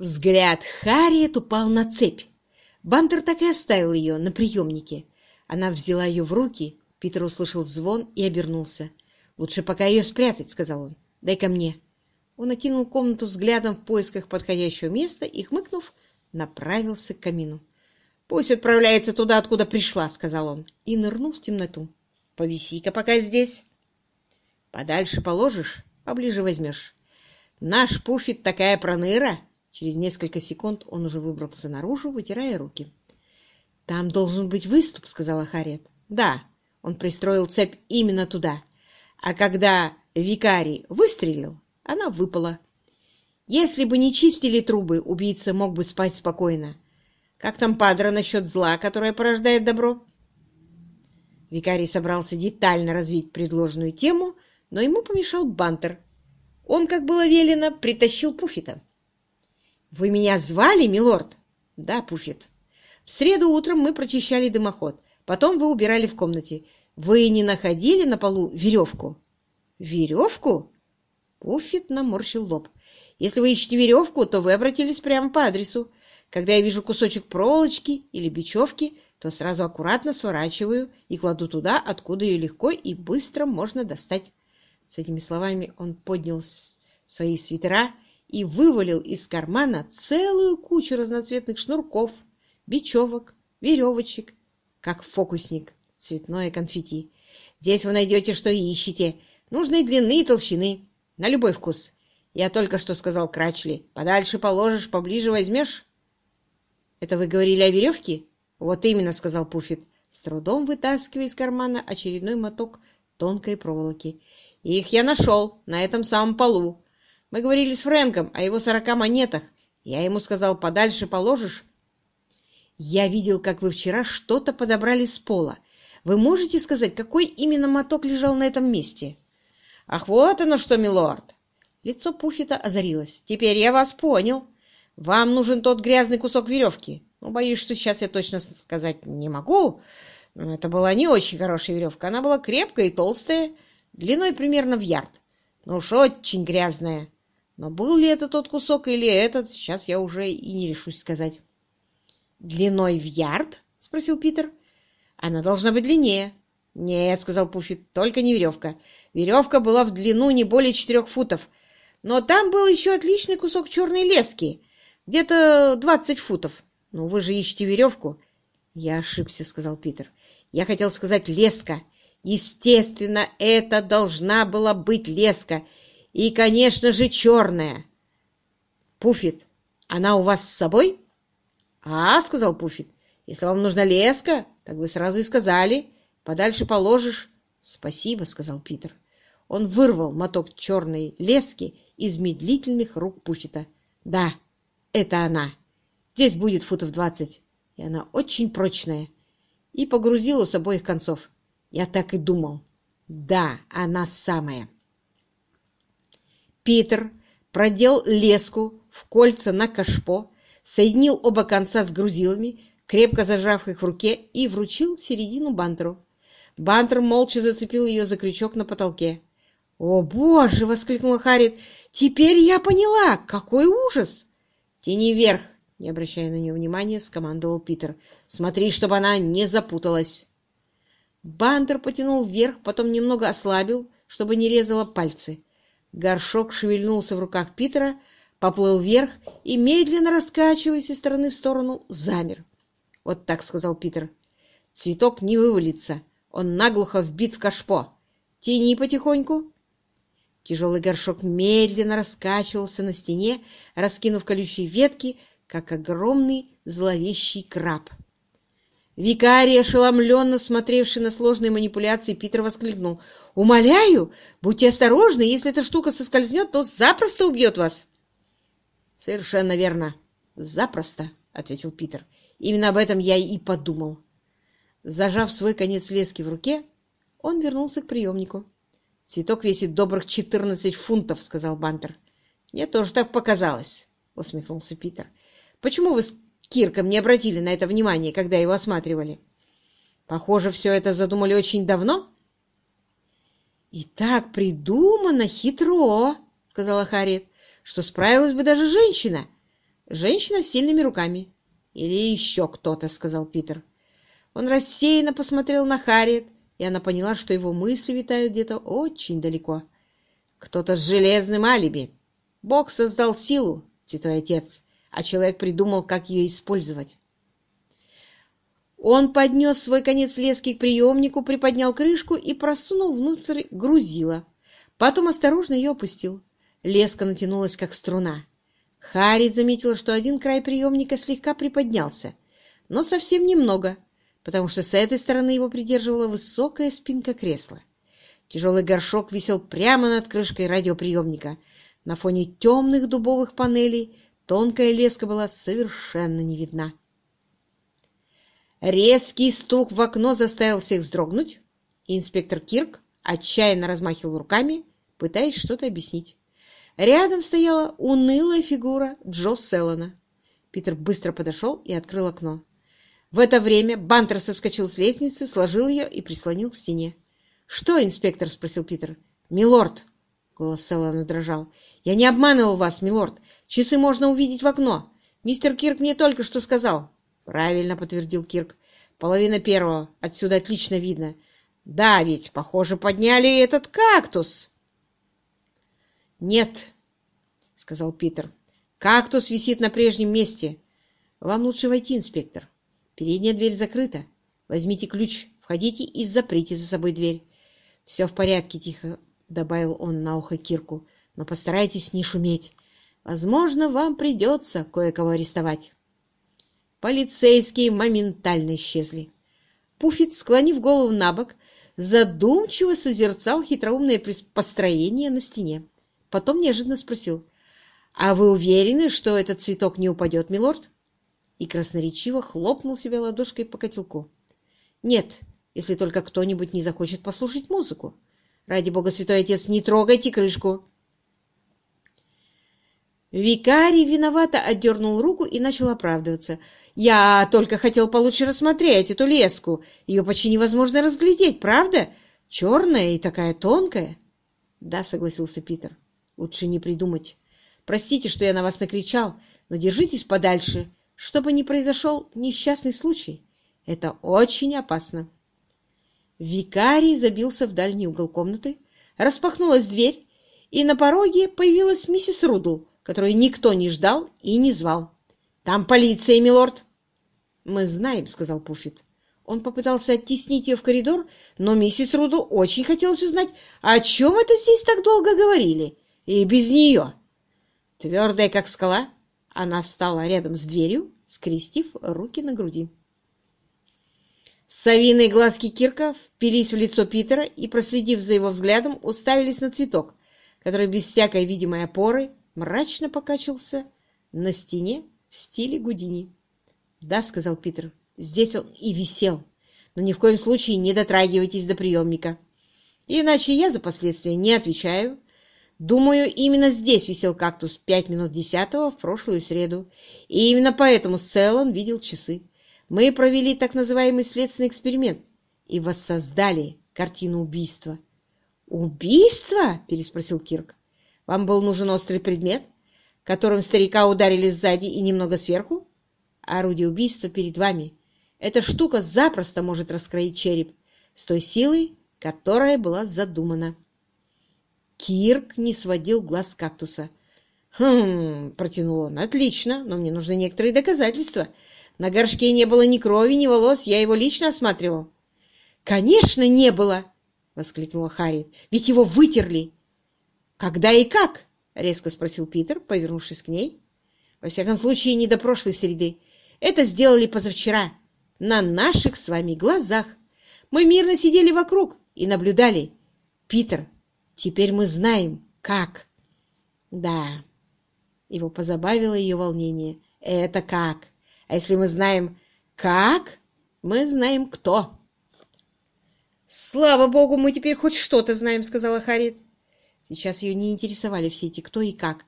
Взгляд Харриет упал на цепь. Бантер так и оставил ее на приемнике. Она взяла ее в руки, Питер услышал звон и обернулся. «Лучше пока ее спрятать», — сказал он. «Дай ко мне». Он окинул комнату взглядом в поисках подходящего места и, хмыкнув, направился к камину. «Пусть отправляется туда, откуда пришла», — сказал он, и нырнул в темноту. «Повиси-ка пока здесь». «Подальше положишь, поближе возьмешь. Наш Пуфит такая проныра!» Через несколько секунд он уже выбрался наружу, вытирая руки. «Там должен быть выступ», — сказала Харриет. «Да, он пристроил цепь именно туда. А когда викарий выстрелил, она выпала. Если бы не чистили трубы, убийца мог бы спать спокойно. Как там Падра насчет зла, которое порождает добро?» Викарий собрался детально развить предложенную тему, но ему помешал Бантер. Он, как было велено, притащил Пуфита. «Вы меня звали, милорд?» «Да, Пуфит. В среду утром мы прочищали дымоход. Потом вы убирали в комнате. Вы не находили на полу веревку?» «Веревку?» Пуфит наморщил лоб. «Если вы ищете веревку, то вы обратились прямо по адресу. Когда я вижу кусочек проволочки или бечевки, то сразу аккуратно сворачиваю и кладу туда, откуда ее легко и быстро можно достать». С этими словами он поднял свои свитера и вывалил из кармана целую кучу разноцветных шнурков, бечевок, веревочек, как фокусник, цветное конфетти. Здесь вы найдете, что ищете, нужной длины и толщины, на любой вкус. Я только что сказал Крачли, подальше положишь, поближе возьмешь. Это вы говорили о веревке? Вот именно, сказал Пуффит, с трудом вытаскивая из кармана очередной моток тонкой проволоки. Их я нашел на этом самом полу. Мы говорили с Фрэнком о его сорока монетах. Я ему сказал, подальше положишь. Я видел, как вы вчера что-то подобрали с пола. Вы можете сказать, какой именно моток лежал на этом месте? Ах, вот оно что, милорд! Лицо Пуффита озарилось. Теперь я вас понял. Вам нужен тот грязный кусок веревки. Ну, боюсь, что сейчас я точно сказать не могу. Но это была не очень хорошая веревка. Она была крепкая и толстая, длиной примерно в ярд. Ну уж очень грязная. Но был ли это тот кусок или этот, сейчас я уже и не решусь сказать. «Длиной в ярд?» — спросил Питер. «Она должна быть длиннее». «Нет», — сказал Пуффит, — «только не веревка. Веревка была в длину не более четырех футов. Но там был еще отличный кусок черной лески, где-то двадцать футов. Ну, вы же ищете веревку». «Я ошибся», — сказал Питер. «Я хотел сказать леска. Естественно, это должна была быть леска, и, конечно же, черная. Пуфит, она у вас с собой? А, сказал Пуфит, если вам нужна леска, так вы сразу и сказали. Подальше положишь. Спасибо, сказал Питер. Он вырвал моток черной лески из медлительных рук Пуфита. Да, это она. Здесь будет футов двадцать, и она очень прочная. И погрузил с обоих концов. Я так и думал. Да, она самая. Питер продел леску в кольца на кашпо, соединил оба конца с грузилами, крепко зажав их в руке, и вручил середину Бантеру. Бантер молча зацепил ее за крючок на потолке. «О, боже!» — воскликнула Харит. «Теперь я поняла! Какой ужас!» «Тяни вверх!» — не обращая на нее внимания, скомандовал Питер. «Смотри, чтобы она не запуталась!» Бантер потянул вверх, потом немного ослабил, чтобы не резала пальцы. Горшок шевельнулся в руках Питера, поплыл вверх и, медленно раскачиваясь из стороны в сторону, замер. «Вот так», — сказал Питер. «Цветок не вывалится. Он наглухо вбит в кашпо. Тяни потихоньку». Тяжелый горшок медленно раскачивался на стене, раскинув колючие ветки, как огромный зловещий краб. Викарий, ошеломленно смотревший на сложные манипуляции, Питер воскликнул. «Умоляю, будьте осторожны, если эта штука соскользнет, то запросто убьет вас!» «Совершенно верно. Запросто», — ответил Питер. «Именно об этом я и подумал». Зажав свой конец лески в руке, он вернулся к приемнику. «Цветок весит добрых четырнадцать фунтов», — сказал Бантер. «Мне тоже так показалось», — усмехнулся Питер. «Почему вы Кирком не обратили на это внимания, когда его осматривали. Похоже, все это задумали очень давно. — И так придумано хитро, — сказала Харриет, — что справилась бы даже женщина. Женщина с сильными руками. Или еще кто-то, сказал Питер. Он рассеянно посмотрел на Харриет, и она поняла, что его мысли витают где-то очень далеко. Кто-то с железным алиби. Бог создал силу, святой отец, а человек придумал, как ее использовать. Он поднес свой конец лески к приемнику, приподнял крышку и просунул внутрь грузила. Потом осторожно ее опустил. Леска натянулась, как струна. Харит заметил, что один край приемника слегка приподнялся, но совсем немного, потому что с этой стороны его придерживала высокая спинка кресла. Тяжелый горшок висел прямо над крышкой радиоприемника. На фоне темных дубовых панелей тонкая леска была совершенно не видна. Резкий стук в окно заставил всех вздрогнуть, инспектор Кирк отчаянно размахивал руками, пытаясь что-то объяснить. Рядом стояла унылая фигура Джо Селлона. Питер быстро подошел и открыл окно. В это время Бантер соскочил с лестницы, сложил ее и прислонил к стене. «Что, инспектор?» — спросил Питер. «Милорд!» — голос Селлона дрожал. «Я не обманывал вас, милорд. Часы можно увидеть в окно. Мистер Кирк мне только что сказал. Правильно, подтвердил Кирк. Половина первого. Отсюда отлично видно. Да, ведь, похоже, подняли этот кактус. Нет, сказал Питер. Кактус висит на прежнем месте. Вам лучше войти, инспектор. Передняя дверь закрыта. Возьмите ключ, входите и заприте за собой дверь. Все в порядке, тихо добавил он на ухо Кирку. Но постарайтесь не шуметь. Возможно, вам придется кое-кого арестовать. Полицейские моментально исчезли. Пуфит, склонив голову на бок, задумчиво созерцал хитроумное построение на стене. Потом неожиданно спросил, «А вы уверены, что этот цветок не упадет, милорд?» И красноречиво хлопнул себя ладошкой по котелку. «Нет, если только кто-нибудь не захочет послушать музыку. Ради бога, святой отец, не трогайте крышку!» Викарий виновато отдернул руку и начал оправдываться. «Я только хотел получше рассмотреть эту леску. Ее почти невозможно разглядеть, правда? Черная и такая тонкая». «Да», — согласился Питер. «Лучше не придумать. Простите, что я на вас накричал, но держитесь подальше, чтобы не произошел несчастный случай. Это очень опасно». Викарий забился в дальний угол комнаты, распахнулась дверь, и на пороге появилась миссис Рудл, которую никто не ждал и не звал. «Там полиция, милорд!» «Мы знаем», — сказал Пуффит. Он попытался оттеснить ее в коридор, но миссис Рудл очень хотелось узнать, о чем это здесь так долго говорили, и без нее. Твердая, как скала, она встала рядом с дверью, скрестив руки на груди. Совиные глазки Кирка впились в лицо Питера и, проследив за его взглядом, уставились на цветок, который без всякой видимой опоры мрачно покачивался на стене в стиле Гудини. «Да», — сказал Питер, — «здесь он и висел, но ни в коем случае не дотрагивайтесь до приемника. Иначе я за последствия не отвечаю. Думаю, именно здесь висел кактус пять минут десятого в прошлую среду, и именно поэтому Селлон видел часы. Мы провели так называемый следственный эксперимент и воссоздали картину убийства». «Убийство?» — переспросил Кирк. Вам был нужен острый предмет, которым старика ударили сзади и немного сверху? Орудие убийства перед вами. Эта штука запросто может раскроить череп с той силой, которая была задумана. Кирк не сводил глаз кактуса. «Хм...» — протянул он. «Отлично, но мне нужны некоторые доказательства. На горшке не было ни крови, ни волос, я его лично осматривал». «Конечно, не было!» — воскликнула Харриет. «Ведь его вытерли!» «Когда и как?» — резко спросил Питер, повернувшись к ней. «Во всяком случае, не до прошлой среды. Это сделали позавчера, на наших с вами глазах. Мы мирно сидели вокруг и наблюдали. Питер, теперь мы знаем, как». «Да». Его позабавило ее волнение. «Это как? А если мы знаем, как, мы знаем, кто». «Слава богу, мы теперь хоть что-то знаем», — сказала Харит. Сейчас ее не интересовали все эти кто и как.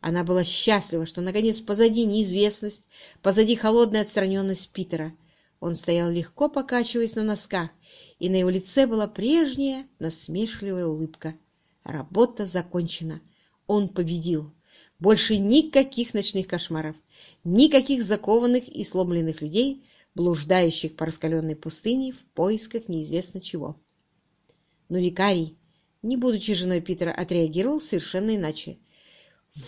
Она была счастлива, что, наконец, позади неизвестность, позади холодная отстраненность Питера. Он стоял легко, покачиваясь на носках, и на его лице была прежняя насмешливая улыбка. Работа закончена. Он победил. Больше никаких ночных кошмаров, никаких закованных и сломленных людей, блуждающих по раскаленной пустыне в поисках неизвестно чего. Но викарий, не будучи женой Питера, отреагировал совершенно иначе.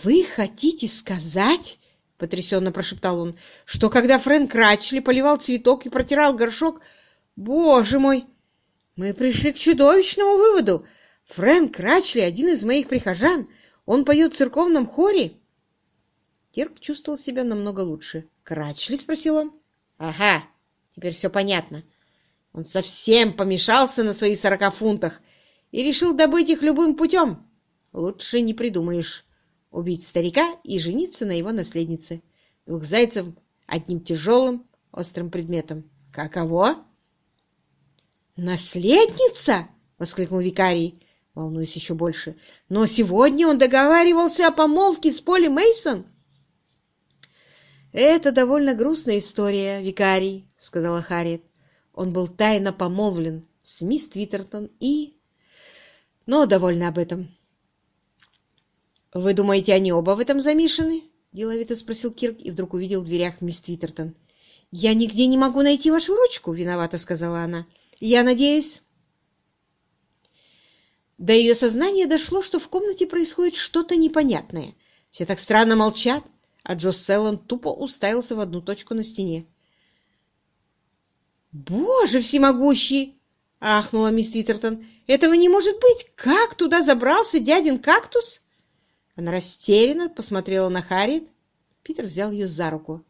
«Вы хотите сказать, — потрясенно прошептал он, — что когда Фрэнк Рачли поливал цветок и протирал горшок... Боже мой! Мы пришли к чудовищному выводу. Фрэнк Рачли — один из моих прихожан. Он поет в церковном хоре. Кирк чувствовал себя намного лучше. «Крачли?» — спросил он. «Ага, теперь все понятно. Он совсем помешался на своих сорока фунтах и решил добыть их любым путем. Лучше не придумаешь. Убить старика и жениться на его наследнице. Двух зайцев одним тяжелым, острым предметом. Каково?» «Наследница?» — воскликнул викарий, волнуясь еще больше. «Но сегодня он договаривался о помолвке с Поли Мейсон. «Это довольно грустная история, викарий», — сказала Харриет. Он был тайно помолвлен с мисс Твиттертон и... Но довольно об этом. «Вы думаете, они оба в этом замешаны?» — деловито спросил Кирк и вдруг увидел в дверях мисс Твиттертон. «Я нигде не могу найти вашу ручку», — виновата сказала она. «Я надеюсь...» До ее сознания дошло, что в комнате происходит что-то непонятное. Все так странно молчат, а Джо Селлон тупо уставился в одну точку на стене. «Боже всемогущий!» — ахнула мисс Твиттертон. «Этого не может быть! Как туда забрался дядин кактус?» Она растерянно посмотрела на Харриет. Питер взял ее за руку.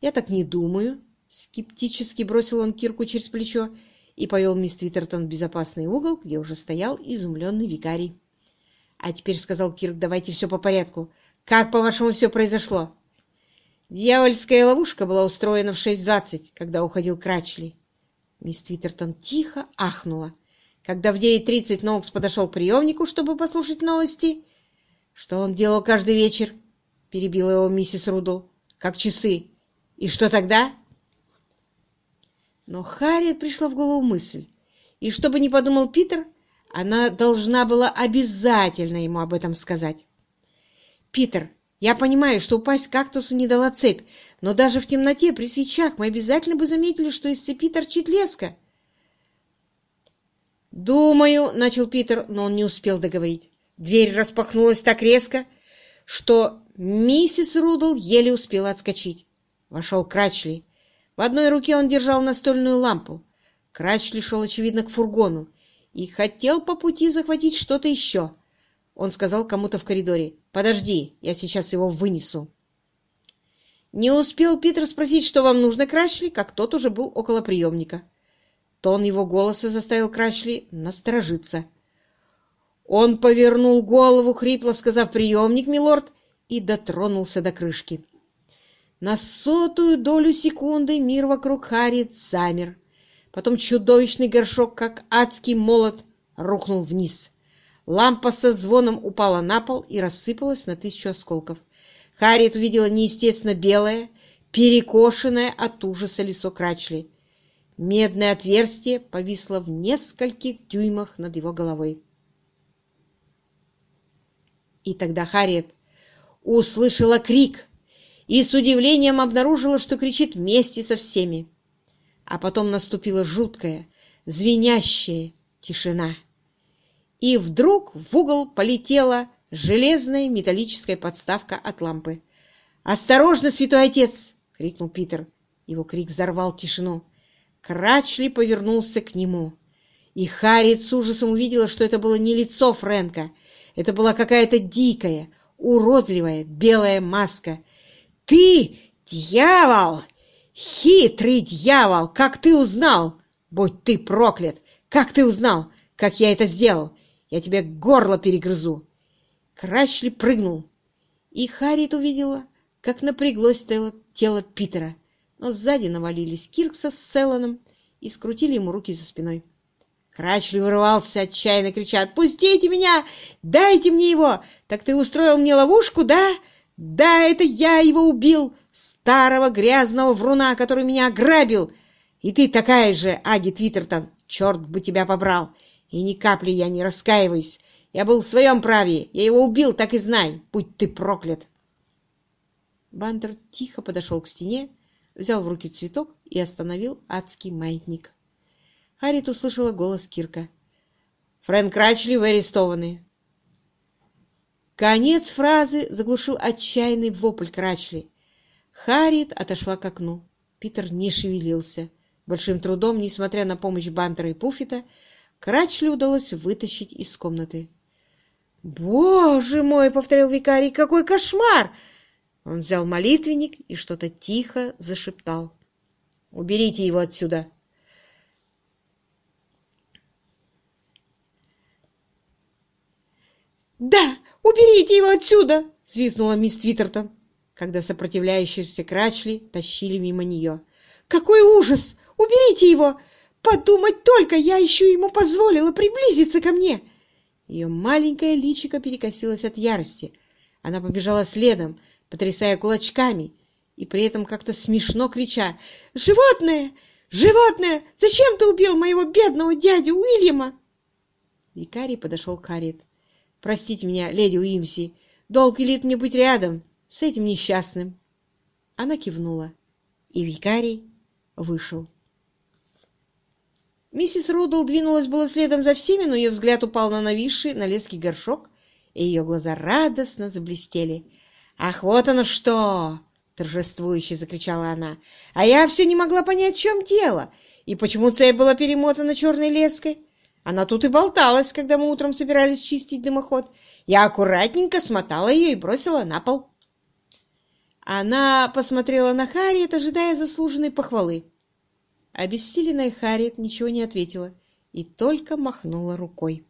«Я так не думаю», — скептически бросил он Кирку через плечо и повел мисс Твиттертон в безопасный угол, где уже стоял изумленный викарий. «А теперь, — сказал Кирк, — давайте все по порядку. Как, по-вашему, все произошло? Дьявольская ловушка была устроена в 6.20, когда уходил Крачли. Мисс Твиттертон тихо ахнула. Когда в 9.30 Ноукс подошел к приемнику, чтобы послушать новости, что он делал каждый вечер, перебила его миссис Рудл, как часы. И что тогда? Но Харриет пришла в голову мысль, и чтобы не подумал Питер, она должна была обязательно ему об этом сказать. «Питер, я понимаю, что упасть кактусу не дала цепь, но даже в темноте при свечах мы обязательно бы заметили, что из цепи торчит леска». «Думаю», — начал Питер, но он не успел договорить. Дверь распахнулась так резко, что миссис Рудл еле успела отскочить. Вошел Крачли. В одной руке он держал настольную лампу. Крачли шел, очевидно, к фургону и хотел по пути захватить что-то еще. Он сказал кому-то в коридоре, «Подожди, я сейчас его вынесу». Не успел Питер спросить, что вам нужно, Крашли, как тот уже был около приемника. Тон его голоса заставил Крашли насторожиться. Он повернул голову, хрипло сказав «приемник, милорд», и дотронулся до крышки. На сотую долю секунды мир вокруг Харри замер. Потом чудовищный горшок, как адский молот, рухнул вниз. Лампа со звоном упала на пол и рассыпалась на тысячу осколков. Харриет увидела неестественно белое, перекошенное от ужаса лицо Крачли. Медное отверстие повисло в нескольких дюймах над его головой. И тогда Харриет услышала крик и с удивлением обнаружила, что кричит вместе со всеми. А потом наступила жуткая, звенящая тишина и вдруг в угол полетела железная металлическая подставка от лампы. «Осторожно, святой отец!» — крикнул Питер. Его крик взорвал тишину. Крачли повернулся к нему. И Харриет с ужасом увидела, что это было не лицо Фрэнка. Это была какая-то дикая, уродливая белая маска. «Ты дьявол! Хитрый дьявол! Как ты узнал? Будь ты проклят! Как ты узнал, как я это сделал? Я тебе горло перегрызу!» Крачли прыгнул, и Харриет увидела, как напряглось тело, тело Питера, но сзади навалились Киркса с Селланом и скрутили ему руки за спиной. Крачли вырывался, отчаянно крича «Отпустите меня! Дайте мне его! Так ты устроил мне ловушку, да? Да, это я его убил! Старого грязного вруна, который меня ограбил! И ты такая же, Аги Твиттертон! Черт бы тебя побрал! И ни капли я не раскаиваюсь. Я был в своем праве. Я его убил, так и знай. Будь ты проклят. Бандер тихо подошел к стене, взял в руки цветок и остановил адский маятник. Харриет услышала голос Кирка. «Фрэнк Рачли, вы арестованы!» Конец фразы заглушил отчаянный вопль Крачли. Харриет отошла к окну. Питер не шевелился. Большим трудом, несмотря на помощь Бантера и Пуффета, Крачли удалось вытащить из комнаты. «Боже мой!» — повторил викарий. «Какой кошмар!» Он взял молитвенник и что-то тихо зашептал. «Уберите его отсюда!» «Да, уберите его отсюда!» — взвизгнула мисс Твиттертон, когда сопротивляющиеся Крачли тащили мимо нее. «Какой ужас! Уберите его! Подумать только, я еще ему позволила приблизиться ко мне!» Ее маленькое личико перекосилось от ярости. Она побежала следом, потрясая кулачками, и при этом как-то смешно крича «Животное! Животное! Зачем ты убил моего бедного дядю Уильяма?» Викарий подошел к Харриет. «Простите меня, леди Уимси, долг велит мне быть рядом с этим несчастным». Она кивнула, и викарий вышел. Миссис Рудл двинулась было следом за всеми, но ее взгляд упал на нависший на леске горшок, и ее глаза радостно заблестели. «Ах, вот оно что!» — торжествующе закричала она. «А я все не могла понять, в чем дело, и почему цепь была перемотана черной леской. Она тут и болталась, когда мы утром собирались чистить дымоход. Я аккуратненько смотала ее и бросила на пол». Она посмотрела на Харриет, ожидая заслуженной похвалы. Обессиленная Харриет ничего не ответила и только махнула рукой.